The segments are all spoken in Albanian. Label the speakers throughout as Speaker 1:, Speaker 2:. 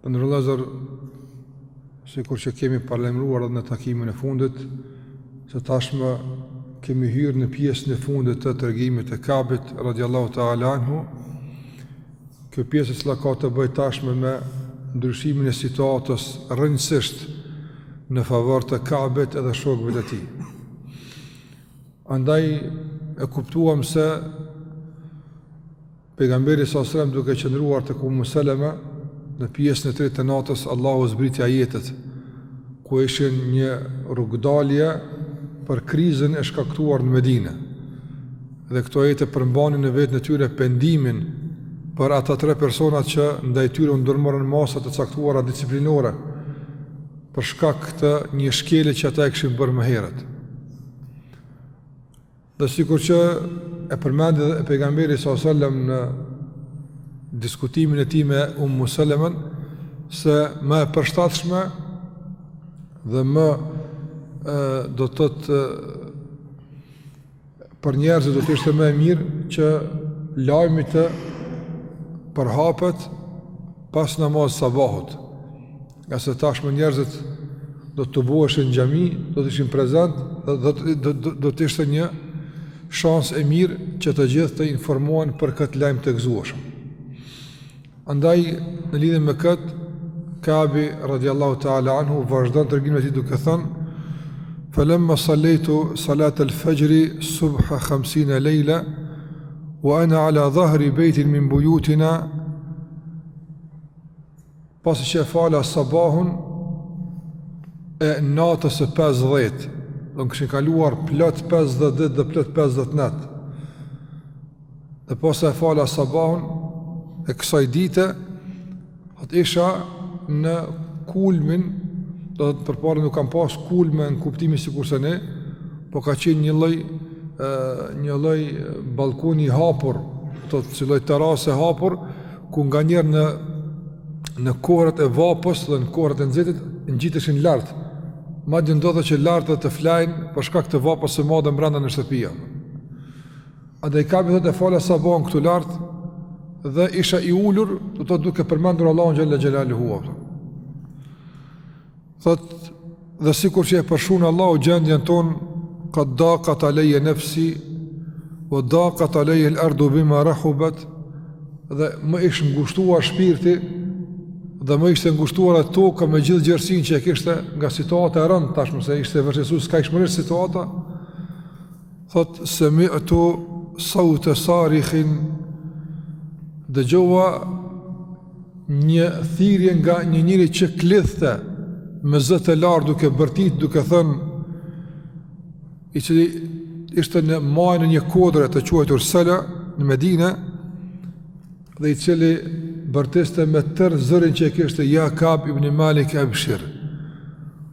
Speaker 1: Të nderuar vëllezër, sikur që kemi paralajmëruar edhe në takimin e fundit, se tashmë kemi hyrë në pjesën e fundit të tregimit e Kabit, radiallahu ta'ala anhu, kjo pjesë e cila ka të bëjë tashmë me ndryshimin e situatës rrënjësisht në favor të Kabit edhe shokëve të tij. Andaj e kuptuam se Pejgamberi sa selam duke qëndruar tek Ummu Seleme në pjesën e tretë të natës Allahu zbriti ajetet ku ishin një rrugdalje për krizën e shkaktuar në Medinë. Dhe këto ajete përmbanin në veten e tyre pendimin për ata tre personat që ndaj tyre u ndërmorën masa të caktuara disiplinore për shkak të një shkelje që ata e kishin bërë më herët. Dhe sikur që e përmendi edhe pejgamberi s.a.s. në diskutimin e tij me Ummu Selemen, se më e përshtatshme dhe më e, do të thotë për njerëzit do të ishte më e mirë që lajmi të përhapet pas namaz sabahut Ngase tashmë njerëzit do të tuboheshin në xhami, do të ishin prezent dhe do të do, do, do të ishte një shans e mirë që të gjithë të informohen për këtë lajm të gëzueshëm. Andaj në lidhje me këtë Kabi radiallahu taala anhu vazhdon tregimin e tij duke thënë Falamma sallaitu salat al-fajr subha 50 layla wa ana ala dhahri baytin min buyutina Pasi që e fala sabahun e natës së 50, domethënë kishin kaluar plot 50 ditë dhe plot 50 net, dhe pasi e fala sabahun e kësaj dite, thotë isha në kulmin, do të thotë përpara nuk kanë pas kulme në kuptimin sikurse ne, po ka qenë një lloj, një lloj ballkoni i hapur, do të thotë si lloj terase e hapur, ku nganjëherë në në kohërat e vapës dhe në kohërat e nxehtit ngjiteshin lart. Madje ndodhte që lart të flejnë për shkak të vapës së madhe brenda në shtëpi. Andaj Kabi thotë e fala sabahun këtu lart dhe isha i ulur, do të thotë duke përmendur Allahun xhelle xhelaluhu. Thotë, dhe sikur që e përshkruan Allahu gjendjen tonë, kad dakat aleje nefsi, ue dakat aleje l-ardu bima rahubet, dhe më ishte ngushtuar shpirti, dhe më ishte ngushtuar edhe toka me gjithë gjerësinë që e kishte nga situata e rëndë tashmë, se ishte vërgjësu s'ka ishë mërështë situata, Thot semi'tu saute sarikhin Dëgjova një thirrje nga një njeri që klithte me zë të lartë duke bërtit duke thënë i cili ishte në majën e një kodre të quajtur Sela në Medine dhe i cili bërtiste me tërë zërin që e kishte ja Kab ibn Malik ebshir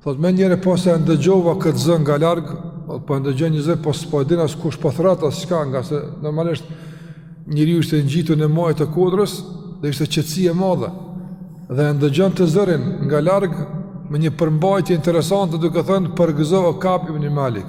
Speaker 1: Thot menjëherë posa e ndëgjova këtë zë nga larg, po e ndëgjoj një zë po s'po e di as kush po thrret as çka, ngase normalisht njeriu ishte ngjitur në majë të kodrës dhe ishte qetësi e madhe. Dhe e ndëgjonte zërin nga larg me një përmbajtje interesante duke thënë përgëzo o Kab ibn Malik.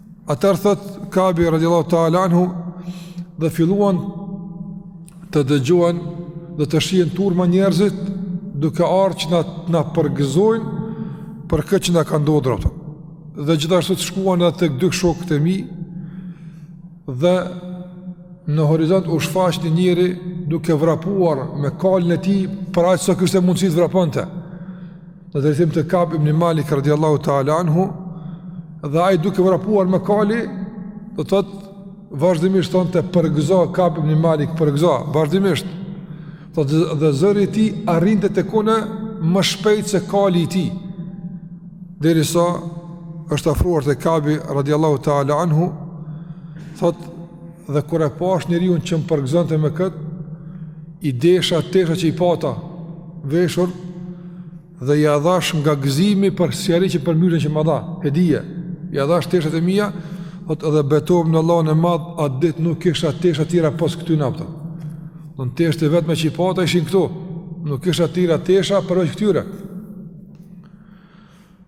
Speaker 1: Atëherë thot Kabi radiallahu ta'ala anhu dhe filluan të dëgjohen dhe të shihen turma njerëzit duke ardh që na, na përgëzojnë për këtë që na ka ndodhur thot. Dhe gjithashtu thot shkuan edhe tek dy shokët e mi dhe në horizont u shfaq një njeri duke vrapuar me kalin e tij për aq sa kishte mundësi të vraponte. Në drejtim të Ka'b ibn Malik radhiyallahu ta'ala anhu, dhe ai duke vrapuar me kalin, thotë vazhdimisht thonte përgëzo Ka'b ibn Malik, përgëzo vazhdimisht. Thot dhe zëri i tij arrinte tek unë më shpejt se kali i tij. Derisa është afruar te Ka'bi radhiyallahu ta'ala anhu, thotë dhe kur e pash njeriun që më përgëzonte me kët, I desha teshat që i pata veshur dhe ia dhash nga gëzimi për sihariq për myzhden që më dha, hedije. Ia dhash teshat e mia, thot edhe betohem në Allahun e madh, atë dit nuk kisha tesha tjera pos këtyne do t'thotë. Domethanë teshat e vetme që i pata ishin këto, nuk kisha tjera tesha përveç këtyre.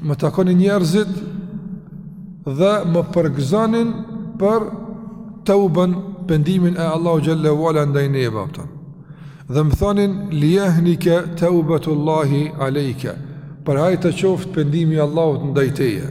Speaker 1: Më takonin njerëzit dhe më përgëzonin për teuben pendimin e Allahut xhele ue ala ndaj neve apëton. Dhe më thonin, lijehnike teubetullahi alejke, për hajr të qoftë pendimi i Allahut ndaj teje.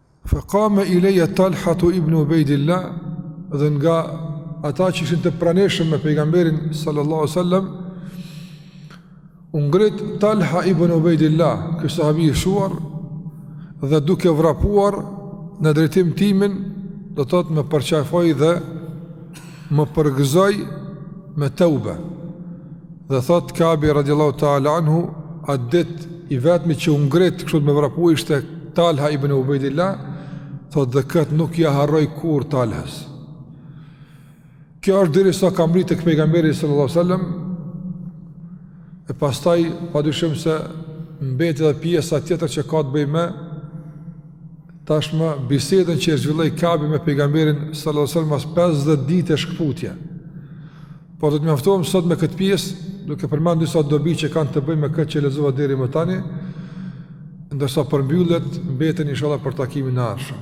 Speaker 1: Fe kame ilejje Talhatu ibn Ubejdillah dhe nga ata që ishin të pranishëm me pejgamberin sallallahu sallam u ngrit Talha ibn Ubejdillah ky sahabi i shquar dhe duke vrapuar në drejtim timin thot më përqafoi dhe Më përgëzoi me teube. Dhe thotë Kabi radiallahu ta'ala anhu, atë ditë i vetmi që u ngrit kështu me vrapu ishte Talha ibn Ubejdillah, thotë dhe këtë nuk ia harroj kurrë Talhës. Kjo është derisa ka mrri tek pejgamberi sallallahu sallam, e pastaj pa dyshim se mbeti dhe pjesa tjetër që ka të bëjë me Tashmë bisedën që e zhvilloi Kabi me pejgamberin sallallahu alajhi wasallam pas 50 ditësh shkëputje. Por do të mjaftohem sot me këtë pjesë, duke përmend disa dobi që kanë të bëjnë me këtë që lexova deri më tani, ndërsa përmbylljet mbeten inshallah për takimin e ardhshëm.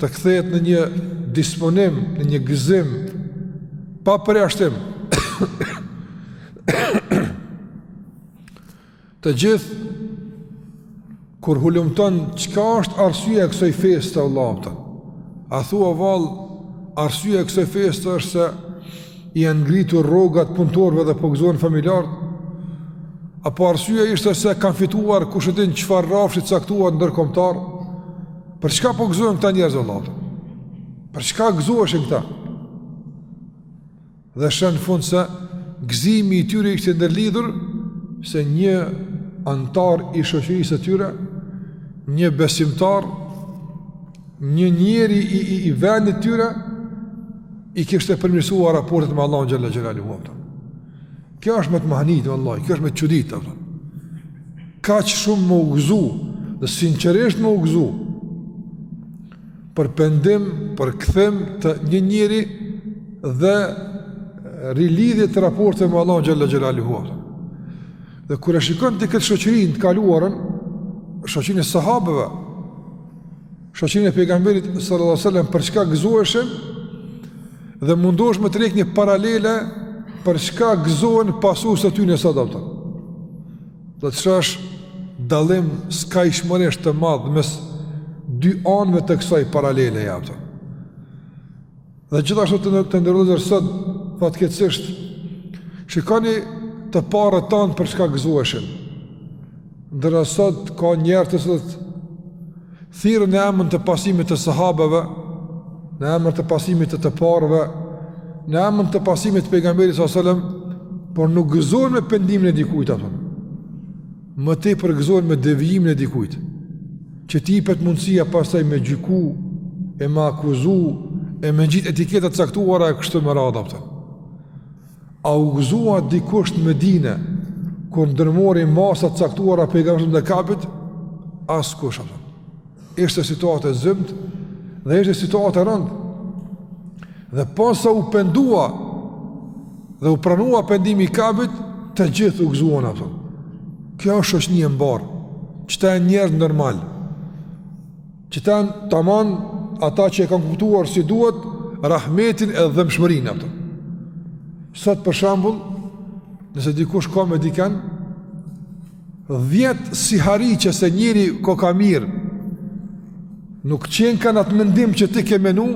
Speaker 1: të kthehet në një disponim, në një gëzim, pa përjashtim. të gjithë, kur hulumton, çka është arsyeja e kësaj feste të vlamëta? A thua vallë, arsyeja e kësaj feste është se i janë ngritur rrogat punëtorëve dhe po gëzohen familjarët? Apo arsyeja ishte se kanë fituar kush e din çfarë rrafshi të caktuar ndërkombëtar? Për çka po gëzohen këta njerëz Allah? Për çka gëzoheshin këta? Dhe sheh në fund se gëzimi i tyre ishte ndërlidhur se një anëtar i shoqërisë së tyre, një besimtar, një njeri i i, i vendit tyre i kishte përmirësuar raportet me Allahun xhalla xhelaluhu. Kjo është me të mahnit, vallahi, kjo është me të çudit, të përën. Kaq shumë me u gëzu, dhe sinqerisht me u gëzu, për pendim, për kthim të një njeri dhe rilidhje të raporteve me Allahun xhalla xhelaluhu. Dhe kur e shikon ti këtë shoqërinë të kaluarën, shoqërin e sahabëve, Shoqërinë e pejgamberit sallallahu alajhi wasallam për çka gëzoheshin dhe mundohesh me tërhjek një paralele për çka gëzohen pasuesit e tyre sot ato. Do të shohësh dallim skajshmërisht të madh mes dy anëve të kësaj paralele ja ato. Dhe gjithashtu të nderuar vëllezër sot, fatkeqësisht, shikoni të parët tanë për çka gëzoheshin. Ndërsa sot, ka njerëz të cilët thirren në emën të pasimit të sahabeve, në emën të pasimit të të parëve, në emën të pasimit të pejgamberit s.a.s. Por nuk gëzohen me pendimin e dikujt, apo. Më tepër gëzohen me devijimin e dikujt, që t'i jepet mundësia pastaj me gjyku e me akuzu e me ngjit etiketa të caktuara e kështu me radhë apo. A u gëzua dikush në Medine, kur ndërmori masa të caktuara pejgamberi ndaj Kabit, askush apo. Ishte situatë e zymtë dhe ishte situatë e rëndë. Dhe posa u pendua dhe u pranua pendimi i Kabit, të gjithë u gëzuan apo. Kjo është shoqni e mbarë, këta janë njerëz normal, këta janë taman ata që e kanë kuptuar si duhet, rahmetin e dhembshmërinë apo. Sot për shembull, nëse dikush ka me diken, Dhjetë sihariqe se njeri koka mirë, nuk qenka në atë mendim që ti ke menu,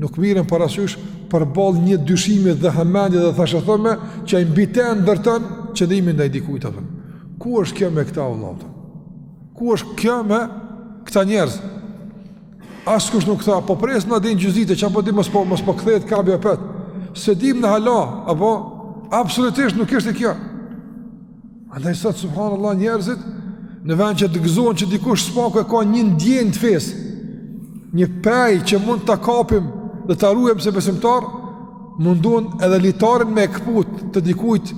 Speaker 1: nuk mirren parasysh përballë një dyshimi dhe hamendje dhe thashetheme, që ai mbi te ndërton qëndrimin ndaj dikujt apo. Ku është kjo me këta vëllatëm? Ku është kjo me këta njerëz? Askush nuk tha, po presë në adin gjyzite, ça po di mos po, mos po kthehet Kabi apet, s'e dim na hala, apo absolutisht nuk ishte kjo. Andaj sot subhanallah njerëzit në vend që të gëzohen që dikush s'paku e ka një ndjenjë të fesë, një pej që mund ta kapim dhe ta ruajmë si besimtar, mundohen edhe litarin me e këput të dikujt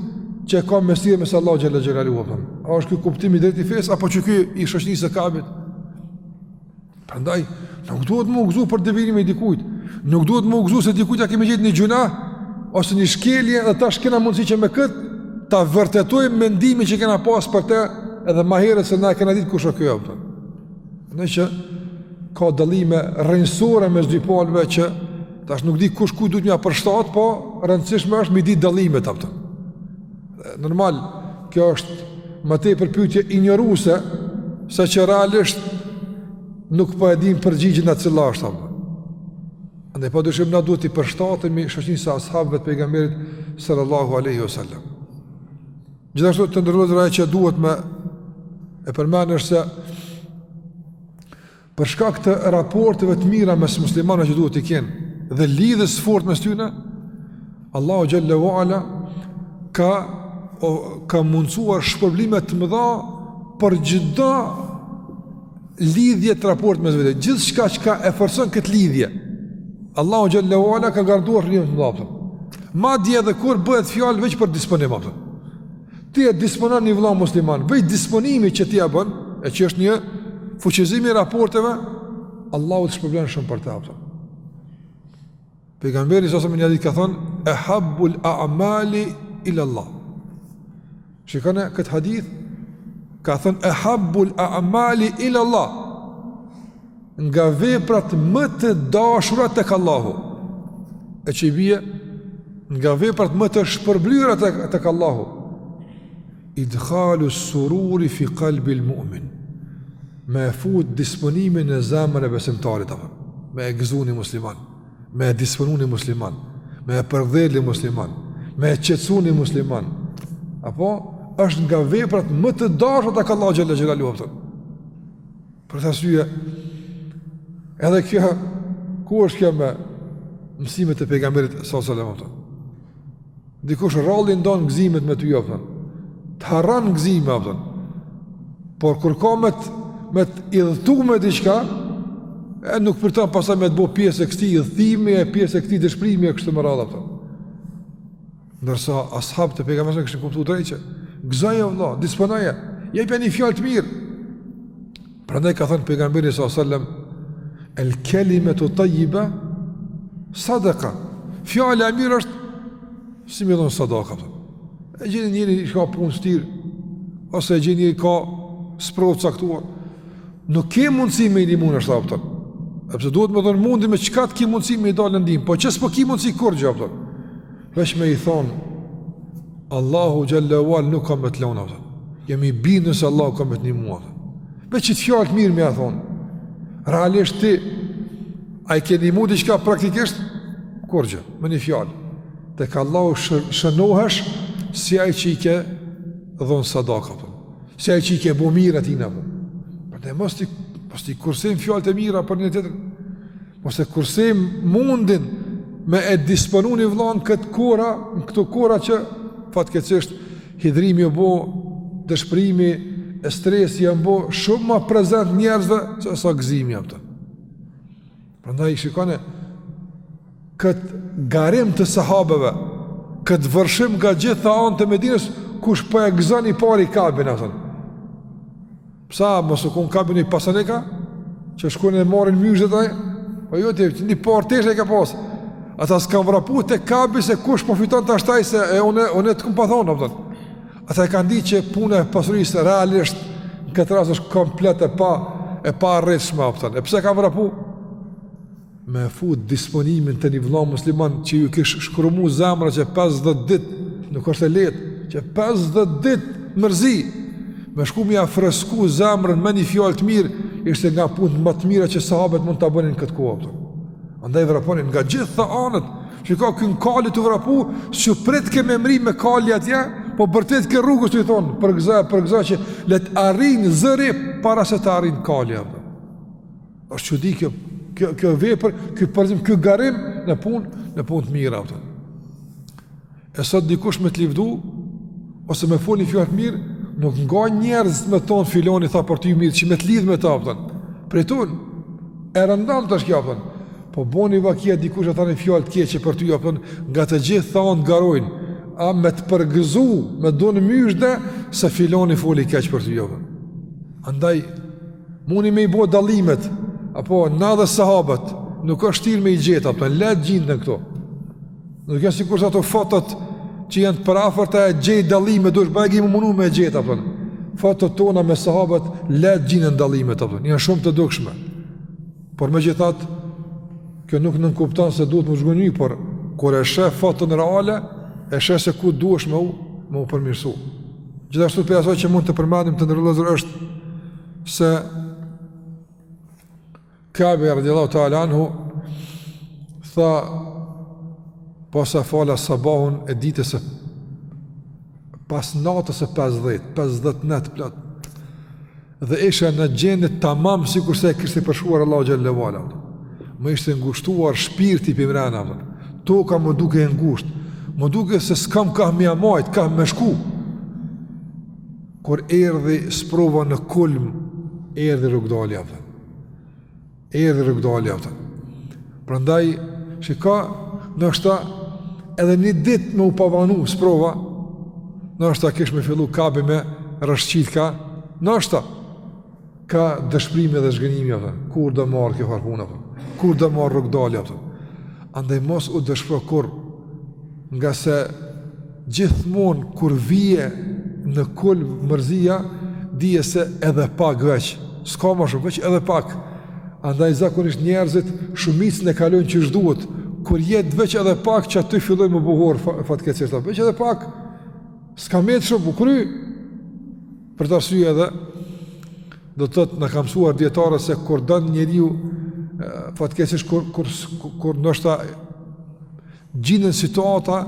Speaker 1: që e ka mes tij e mes Allahut xhele xhelaluhu. A është kjo kuptim i drejtë i fesë, apo është ky i shoqnisë së Kabit? Prandaj nuk duhet me u gëzu për devijimin e dikujt. Nuk duhet me u gëzu se dikujt ja kemi gjetë një gjynah ose një shkelje dhe tash kena mundësi që me kët ta vërtetojmë mendimin që kena pas për te edhe ma herët se na e kena ditë kush është ky apo. Në që ka dallime rrënjësore mes dy palëve që tash nuk di kush ku duhet me ja përshtat, po rëndësishme është me ditë dallimet apo. Normal, kjo është ma tepër pyetje injoruese, sa që realisht nuk po e dimë përgjigjen atë cila është apo. Andaj pa dyshim na duhet t'i përshtatemi shoqnisë së ashabëve të pejgamberit sallallahu alaihi wasallam. Gjithashtu të nderuar vëllezër që duhet me e përmend është se Për shkak të raporteve të mira mes muslimanëve që duhet të kenë dhe lidhjes së fortë mes tyre, Allahu xhele ue ala ka o, ka mundsuar shpërblime të mëdha për çdo lidhje të raportit mes veti. Gjithçka çka e forcon këtë lidhje. Allahu xhele ue ala ka garantuar shpërblime të mëdha. Madje edhe kur bëhet fjalë veç për disponim apo. Ti e disponon një vëlla musliman, veç disponimi që ti ja bën, e që është një fuqizim i raporteve, Allahu të shpërblen shumë për të. Pejgamberi alejhi selam në një hadith ka thënë, "Ehabbul a'mali ila Allah." Shikoni këtë hadith, ka thënë, "Ehabbul a'mali ila Allah." nga veprat më të dashura tek Allahu. E që i bie nga veprat më të shpërblyera tek tek Allahu. Idkhalu sururi fi qalbi al-mu'min. Me e fut disponimin në zemrën e besimtarit apo me e gëzu ni musliman, me e disponu ni musliman, me e përdhel ni musliman, me e qetsu ni musliman, apo është nga veprat më të dashura tek Allahu xhel-le xhelaluhu, apëton. Për këtë arsye, edhe kjo, ku është kjo me mësimet të pejgamberit sa salem, apëton? Dikush rrallë i ndon gëzimet me ty, apëton. Të harran gëzime, apëton. Por kur ka me të, me të idhëtu me diçka, e nuk përton pastaj me të bo pjesë e këtij idhëtimi, e pjesë e këtij dëshprimi, e kështu me radhë, apëton. Ndërsa ashabët e pejgamberit kishin kuptuar drejt që gëzoje vëllan, disponoje, jepja një fjalë të mirë. Prandaj ka thënë pejgamberi sa sallam el kalimatu tayyiba sadaqa. Fjala e mirë është si me dhon sadaka. E gjen ni njeri që ka punën shtirë ose e gjen ni njeri ka sprovë të caktuar. Nuk ke mundësi me i ndimu ndoshta, apëton. Edhe pse duhet me dhënë mundin me çka të ki mundësi me i dalë në ndimë. Po që s'po ki mundësi kurgjë, apëton. Veç me i thon Allahu xhel-le ve ala nuk ka me të lënë, apëton. Jam i bindun se Allahu ka me të ndihmu, apëton. Veç qit fjalë të mirë me ia thon. Realisht ti a i ke ndihmu diçka praktikisht kurgja, me një fjalë. Tek Allahu shënohesh si ai që i ke dhon sadaka apo. Si ai që i ke bo mirë atij apo. Prandaj mos t'i mos t'i kursim fjalët e mira për njëri-tjetrin. Mos e kursim mundin me e disponu një vlla në këto kohëra, në këto kohëra që fatkeqësisht hidhërimi u bo, dëshprimi, e stresi janë bo, shumë ma prezent njerëzve, sesa gëzimi, apëton. Prandaj shikone, këtë garim të sahabeve, këtë vërshim nga gjitha anët e Medinës, kush për po e gëzon i pari Kabin, apëton. Pse, mos u konë Kabi një pasanik a, që shkojnë e marrin myzhde te aj, po jo të një parë tesha i ka pasë, ata s'kanë vrapu te Kabi se kush po fiton teshat aj se e une, une të kam pa thonë, apëton. Ata e kanë di që puna e pasurisë realisht në këtë rast është komplet e pa, e paarritshme, apëton. E pse kanë vrapu? me e fut disponimin te një vlla musliman që ju kish shkrumu zemra që 50 dit nuk është e leht që 50 dit mërzi me shku me ja fresku zemrën me një fjalë të mirë ishte nga punët më të mira që sahabet mund ta bonin këtë kohë andaj vraponin nga gjitha anët që ka kënë kali tu vrapu s'pritke me mri me kali atje po bërtitke rrugës tu i thonë përgëza, përgëza që le t'arrin zëri para se të arrin kali atje Është çudi kjo kjo kjo vepër, ky përzim, ky garim në punë, në punë të mira, a kupton. E sot dikush me të lëvdu ose me fol një fjalë të mirë, nuk nga njerëz me të thon filoni tha për ty mirë, që me të lidh me ta, a kupton. Prej tyne e rëndomtë është kjo, a kupton. Po boni vaki dikush e tha një fjalë të keqe për ty, a kupton, nga të gjithë tanë garojnë, a me të përgëzu, me të dhon myzhde se filoni foli keq për ty, a kupton. Andaj Muni me i bo dallimet, a kupton, na dhe sahabët, nuk është shtirë me i gjet, a kupton, lehtë gjinden këto. Nuk janë sikurse ato fotot që janë të përafërta e gjej dallimet, dush bajagi m'u mundu me i gjet, a kupton. Fotot tona me sahabët, lehtë gjinden dallimet, a kupton, janë shumë të dukshme. Por megjithatë, kjo nuk nënkupton se duhet m'u zhgënjy, por kur e sheh foton reale, e sheh se ku duhesh me u, me u përmirësu. Gjithashtu prej asaj që mund të përmendim, të nderuar vëllezër, është se Kabi radiallahu ta'ala anhu tha posa fala sabahun e ditës së pas natës së 50, 50 net plot. dhe isha në gjendje tamam sikurse e kishte përshkruar Allahu xhelle ve ala. Më ishte ngushtuar shpirti përmrena. Toka m'u duke e ngusht, m'u duke se s'kam ka me ia majt, ka me shku. Kur erdhi sprova në kulm, erdhi rrugdalja. E erdhi rrugdalja, a kupton. Prandaj shika ndoshta edhe një ditë m'u pas vonu sprova, ndoshta kish me fillu Kabi me rrëshqit ka, ndoshta ka dëshprimi dhe zhgënjimi, a kupton. Kur do marr kjo hajr puna, a kupton? Kur do m'ardh rrugdalja, a kupton? Andaj mos u dëshpro kurrë, ngase Gjithmonë kur vije në kulm mërzia, dije se edhe pak veç, s'ka ma shumë, veç edhe pak. Andaj zakonisht njerëzit shumicën e kalojnë që duhet, kur jet veç edhe pak që aty fillojnë më buhur fatkeqësisht, veç edhe pak. S'ka met shumë m'u kry. Për atë arsye edhe do të thotë na kanë mësuar dijetarët se kur don njeriu fatkeqësisht kur kur kur ndoshta gjendet në situata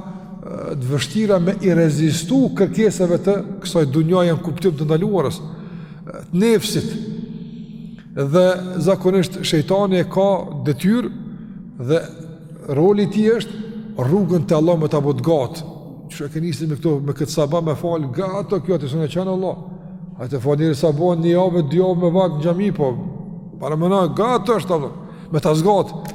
Speaker 1: të vështira me i rezistu kërkesave të kësaj dunjaje në kuptim të ndaluarës, të nefsit, dhe zakonisht shejtani e ka detyrë dhe roli i tij është rrugën te Allahu me ta bo të gatë, qe ke nis me këto, me këtë sabah me fal, gatë kjo të sënë e qenë Allah, a të falë njeri sabah një javë, dy javë me vakt në xhami, po, paramendo, gatë është, me ta zgatë,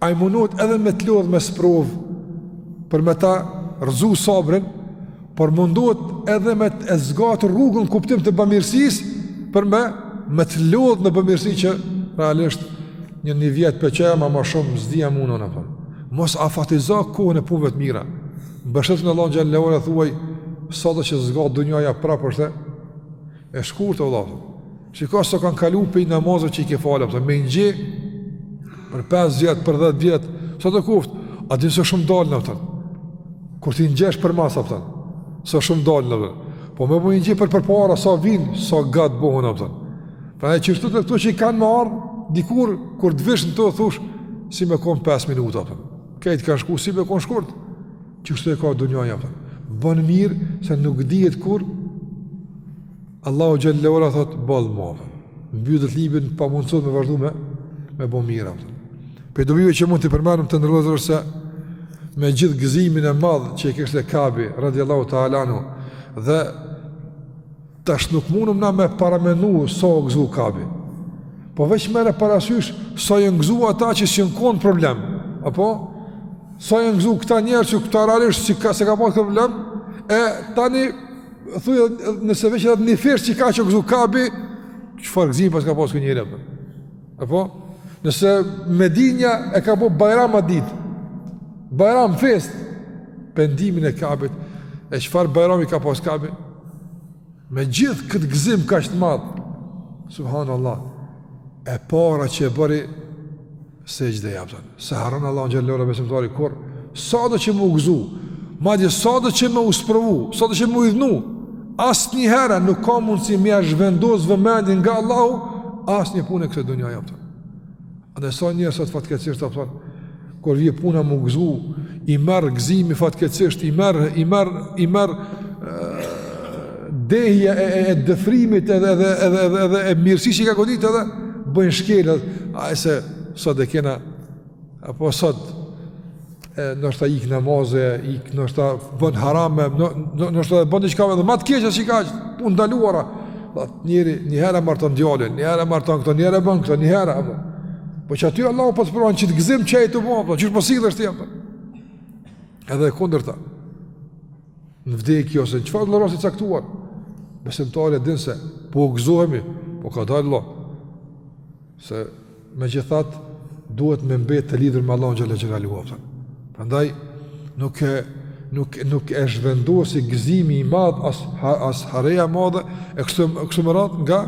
Speaker 1: Ai munohet edhe me të lodhë me sprovë, për me ta rrëzu sabrin, por mundohet edhe me ta zgatë rrugën kuptim të bamirësisë, për me, me të lodhë në bamirësi që realisht një një vjet për që e ma ma shumë s'di a mun, a kupton. Mos afatizo kohën e punëve të mira. Mbështetu në Allahun xhelle ve ala, thuaj, sado që zgatë dunjaja prapë është E shkurt o vëlla. Shiko sa kanë kalu prej namazeve që i ke falë, kupton, me i ngjeh për 5 vjet, për 10 vjet, sa të koftë, a din sa shumë dalin, kupton. Kur t'i ngjehsh përmas, kupton, sa shumë dalin, kupton. Po me bo me i ngjeh për përpara sa vijn, sa gat bëhen, a kupton. Pranaj te këto që kanë me ardh dikur kur të vish në to thush si me kon 5 minuta, kupton. Krejt kanë shku si me kon shkurt. Qështu e ka dunjaja, kupton. Bën mirë se nuk dihet kur Allahu xhelle ve ala thot boll më. Mbyllë librin pamundësohet me vazhdu me me bën mirë. Prej dobive që mund të përmendim të nderuar se me gjithë gëzimin e madh që e kishte Kabi radiallahu ta'alanu dhe Tash nuk mundëm na me paramenu sa o gëzu Kabi. Po veç merre parasysh sa jonë gëzu ata që s'jonë konë problem. Apo? Sa jonë gëzu këta njerëz që këta realisht s'e ka, s'e ka pas këtë problem. E tani, thuj, nëse veç edhe një firë që kaq o gëzu Kabi, çfarë gëzimi pas ka pas ky njeri. Apo, nëse Medinja e ka bo Bajram atë ditë, Bajram, festë, pendimin e Kabit, e çfarë Bajrami ka pas Kabi? Me gjithë këtë gëzim kaq të madh, subhanallah, e para që e bëri sexhde, a kupton. S'e harron Allahun xhelle ve ala besimtari kurr, sado që me u gëzu, madje sado që me u sprovu, sado që me u idhnu, asnjëherë nuk ka mundësi me ia zhvendos vëmendjen nga Allahu, asnjë punë e kësaj dunjaje, a kupton. Dhe sa njerëz sot fatkeqësisht a kupton, kur vjen puna me u gëzu, i merr gëzimi fatkeqësisht, i merr i merr i merr dehja e, e, e dëfrimit edhe edhe edhe edhe, edhe e mirësisë që i ka godit edhe bëjnë shkelje, hajt se Sot e kena, kupton, sot, e, ndoshta ikin namaze, ikin, ndoshta bën harame, ndoshta bën një çka me dhe, ma të keqe që ka që punë t'ndaluara, dhe njeri, njëherë e marton djalin, njëherë e marton këto, njëherë e bën këto, njëherë, apo, po qaty Allahu po të sprovon, qat gëzim që e të bënë, apo, që është posi dhe është jepë, edhe e kundërta, në vdekje ose në çfarëdo rasti t'caktuar, besimtari e din se, po gëzohemi, po ka dalë Allah, se Megjithatë, duhet me mbetë të lidhun me Allahun xhalla xhelalu. Prandaj nuk e nuk nuk e zhvendosi gëzimi i madh as as hareja e madhe e kështu kështu me radhë nga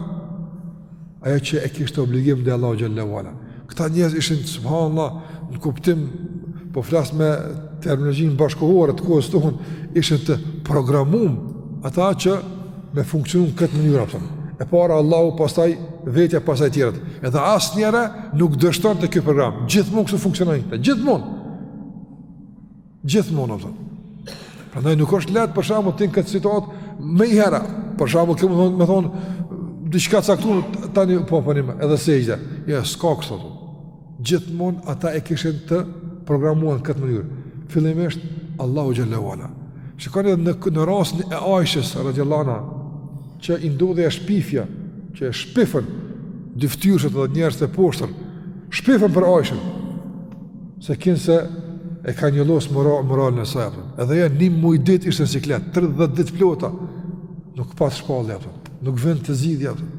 Speaker 1: ajo që e kishte obligim te Allahu xhalla wa ala. Këta njerëz ishin subhanallahu në kuptim po flas me terminologjinë bashkëkohore të kohës tonë ishin të programum ata që me funksionu në këtë mënyrë, a kupton. E para Allahu, pastaj vetja, pastaj tjerët. Edhe asnjëherë nuk dështonte ky program. Gjithmonë kështu funksiononin këta. Gjithmonë. Gjithmonë, a kupton. Prandaj nuk është lehtë për shembull ti në këtë situatë menjëherë. Për shembull kem me thanë, me thanë, diqka caktume, tani po përnime, po, edhe se i gjithë. Ja, jo, s'ka kësi, a kupton. Gjithmonë ata e kishin të programuar në këtë mënyrë. Fillimisht Allahu xhalla wa ala. Shikoni në në rastin e Aishës radhiyallahu anha që i ndodhi ajo shpifja, që e shpifën dyfytyrëshët dhe njerëz të poshtër. Shpifën për Aishën. Se kinse e ka njollosë moralin, moralin e saj, a kupton. edhe ajo një muj dit ishte në siklet, 30 ditë të plota, nuk pat shpallje, a kupton. nuk vinte zgjidhja, a kupton.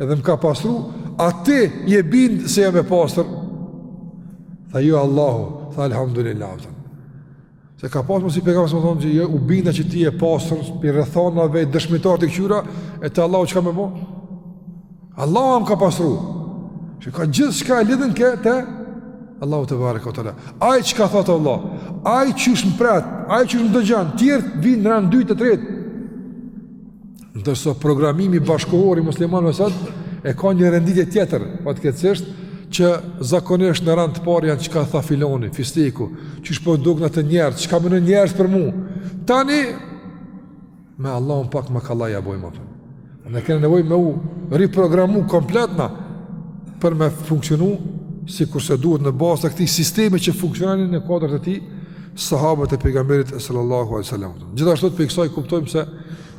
Speaker 1: Allahu më ka pasru, a ti je bind se jam e pastër? Tha jo jo, Allahu, tha alhamdulillah. Tha. S'e ka pasë, si pejgamberi me thanë që jo, u bindëm që ti je e pastër, prej rrethanave, dëshmitar të këqyra, e te Allahu çka me bo? Allahu më ka pastru. Shiko gjithçka e lidhën këta te Allahu tebareke ve teala. Ai çka thotë Allah, ai qysh më pret, ai qysh më ndëgjon, tjerë vin rend 2 të tretë. Ndërsa programimi bashkëkohor i muslimanëve sot e ka një renditje tjetër, fatkeqësisht që zakonisht në rend të parë janë çka tha filani, fisteku, qysh po dukna te njerëzit, çka menojnë njerëzit për mua. Tani me Allahun pak më kollaj ja bëjmë atë. Ne kemi nevojë me u riprogramu komplet na për me funksionu si kurse duhet në bazë të këtij sistemi që funksiononin në kuadër të tij sahabët e pejgamberit sallallahu alajhi wasallam. Gjithashtu ne prej kësaj kuptojmë se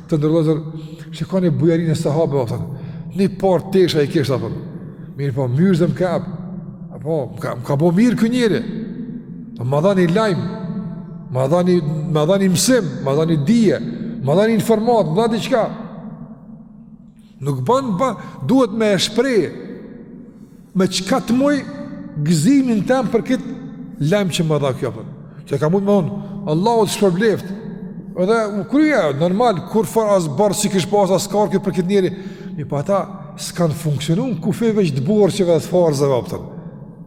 Speaker 1: Të nderuar vëllezër, shikoni bujarinë e sahabëve, a kupton, një par tesha i kishte, a kupton, mirëpo, myzhde më ka, apo, më ka, ka bo mirë ky njeri, po, më dha një lajmë, më dha një, më dha një mësim, më dha një dije, më dha një informatë, më dha diçka, Nuk ban ba, duhet me e shpreh me çka të muj gëzimin tëm për kët lajm që më dha kjo apo. Qe ka mujt me thanë, Allahu të shpërbleft. Edhe u krye normal kurrfarë as borxhi s'i kish pas as karshi këtij njeri. Mirëpo ata s'kan funksionu në kufij veç të borxheve të farzeve a kupton.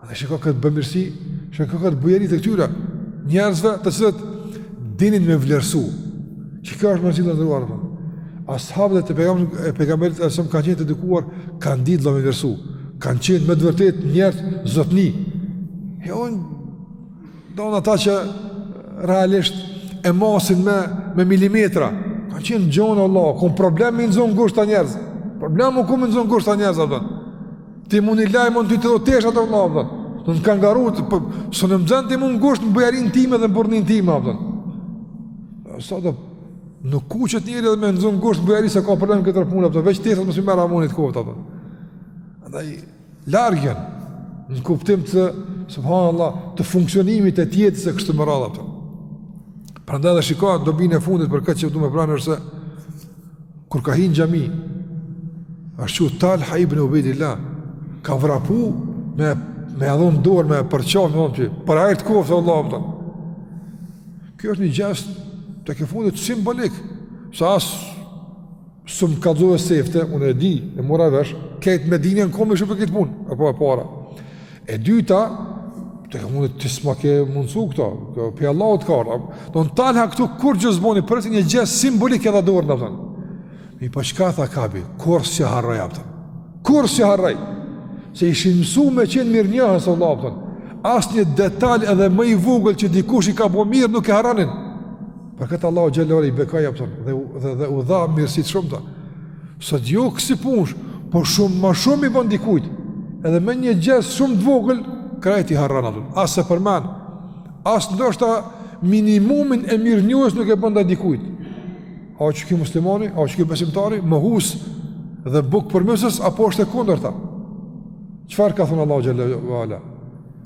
Speaker 1: Dhe shiko këtë bëmirësi, shiko këtë bujeri të këtyre, njerëzve të cilët dinin me vlerësu, që kjo është mërësi të ndërruar, të ashabët e Pejgamberit a.s. kanë qenë të edukuar, kanë ditë dhe me vlerësu, kanë qenë me të vërtetë njerëz zotni. E unë, domethënë që realisht e masin me, me milimetra, kanë qenë gjonë Allah, ku në problem me i zënë ngusht ata njerëz, problem me nëzën ngusht të njerëzë, Ti mund i lajmon ty të do të esha të vëlla, dhe. Në në kanë garu, të, për, së në më dhenë ti mu ngusht në bujarinë time dhe në burrninë time, dhe. Sa dhe, në kuqët njëri dhe me e zënë ngusht në bujarinë se ka problem këtë punë, dhe. Veç të esat më si mërë amonit kofta, dhe. Dhe, largën, në kuptim të, subhanallah, të funksionimit të jetës e kështë më radha, dhe. Prandaj dhe shikojeni dobinë e fundit për këtë që du me pranë është se, Kur ka hi në xhami, është që Talha ibn Ubejdillah, ka vrapu me, me ia dhon dorën, me përqafë, me i thon që, për hajr të koftë, Allah, kupton. Ky është një gjest tek e fundit simbolik, se as s'më kallzove sefte, unë e di, e mora vesh, krejt Medinën kom me shumë për këtë punë, e po e para. E dyta, ti s'ma ke mundësu këtë, po Allahu t'ka, domethënë Talha këtu kurgjo s'boni, përveç një gjest simbolik e dha dorën, kupton. Mirëpo çka tha Kabi, kurrë s'e harroj, a kupton, kurrë s'e harroj, se ishin mësu me qenë mirënjohës, Allah, a kupton, asnjë detal edhe më i vogël që dikush i ka bo mirë nuk e harronin, Për këtë Allahu xhelle ve ala i bekoi, a kupton, dhe dhe dhe u dha mirësi të shumta. Sot jo kësi punësh, por shumë më shumë i bën dikujt. Edhe me një gjest shumë të vogël, krejt i harron atë. As e përmend. As ndoshta minimumin e mirënjohjes nuk e bën ndaj dikujt. A asht ky muslimani, a asht ky besimtari, mohues dhe bukëpërmbysës, apo është e kundërta. Çfarë ka thënë Allahu xhelle ve ala?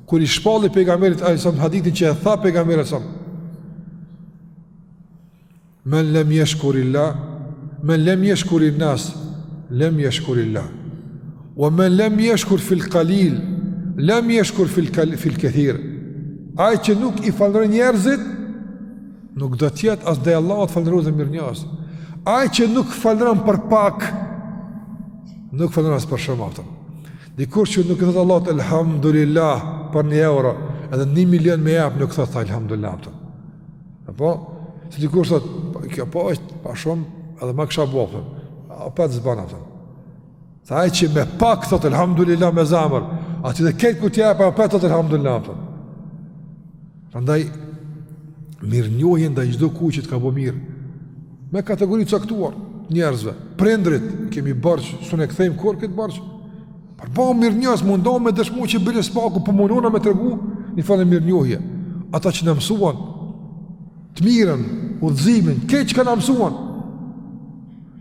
Speaker 1: Kur i shpalli pejgamberit a.s. hadithin që e tha pejgamberi a.s. Men lem jeshkurillah, men lem jeshkurin-nas, lem jeshkurillah. Ue men lem jeshkur fil kalil, lem jeshkur fil, kal, fil kethir. Ai që nuk i falënderon njerëzit, nuk do të jetë as ndaj Allahut falënderues dhe mirënjohës. Ai që nuk falënderon për pak, nuk falënderon as për shumë, a kupton. Dikush që nuk i thotë Allahut elhamdulillah për një euro, edhe një milion me i dhënë nuk thotë elhamdulillah. Apo se dikush thotë, po, kjo po është pak, shumë, edhe më kisha bo. Apo s'e ban atë. Se ai që me pak thotë elhamdulillah me zemër, aty dhe këtë ku t'i jap apo thotë elhamdulillah. Prandaj mirënjohje ndaj çdokujt që të ka bo mirë me kategori të caktuar njerëzve, prindrit, kemi borxh, s'un e kthejmë kurrë këtë borxh. Por bon mirënjohës mundon me dëshmu që bile së paku po munona me tregu një farë mirënjohje. Ata që na mësuan të mirën, udhëzimin, që çka na mësuan.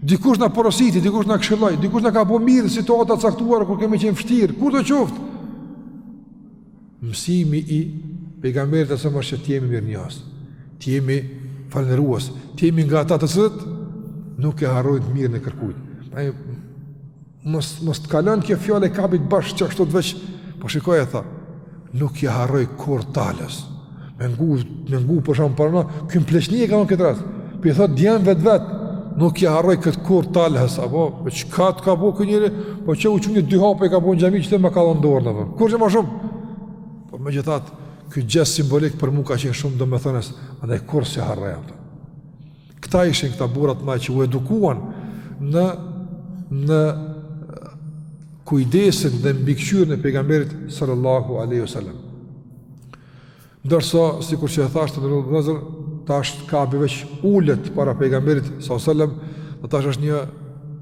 Speaker 1: Dikush na porositi, dikush na këshilloi, dikush na ka bo mirë n'situata t'caktuara kur kemi qenë vështirë, kurdo qoftë. Mësimi i pejgamberit alejhi selam është që të jemi mirënjohës, të jemi falënderues, të jemi nga ata të cilët nuk ia harrojnë të mirën kërkujt. Ai mos mos të kalon kjo fjalë e Kabit bash çka ashtu veç, po shiko e tha, nuk ia harroj kurrë Talhës. Me ngu, me ngu, po shumë para, ky n'pleqni e ka këtë rast. Po i thotë djemve t'vet, nuk ia harroj këtë kurrë Talhës, apo, po çka të ka bo ky njeri, po qe u çu një dy hapa i ka bo në xhami, që të ma ka dhënë dorën. Kurgjë ma shumë. Po megjithatë, ky gjest simbolik për mu ka qenë shumë domethënës, andaj kurrë s'ia harroj ato. Këta ishin këta burrat që u edukuan nën kujdesin dhe mbikëqyrjen e pejgamberit sallallahu alaihi wasallam. Ndërsa sikurse e thashë në vazhdim, tash Kabi veç ulet para pejgamberit sallallahu alaihi wasallam, dhe tash është një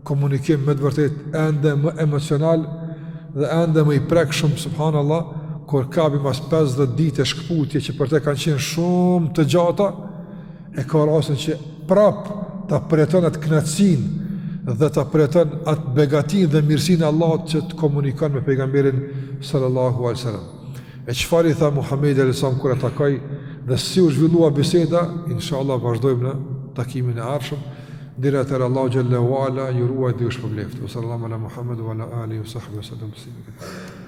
Speaker 1: komunikim me të vërtetë ende më emocional dhe ende më i prekshëm subhanallahu kur Kabi mas 50 ditë shkputje që për të kanë qenë shumë të gjata e ka rastin që prap ta përjeton atë kënaqësi dhe ta përjeton atë begatinë dhe mirësinë e Allahut që të komunikon me pejgamberin sallallahu alaihi wasallam. E çfarë i tha Muhamedi alaihi wasallam kur e takoi dhe si u zhvillua biseda, inshallah vazhdojmë në takimin e ardhshëm. Deri atëherë Allahu xhelle ve ala ju ruajtë dhe ju shpërbleftë. Sallallahu ala Muhammed wa ala alihi wa sahbihi wa sallam.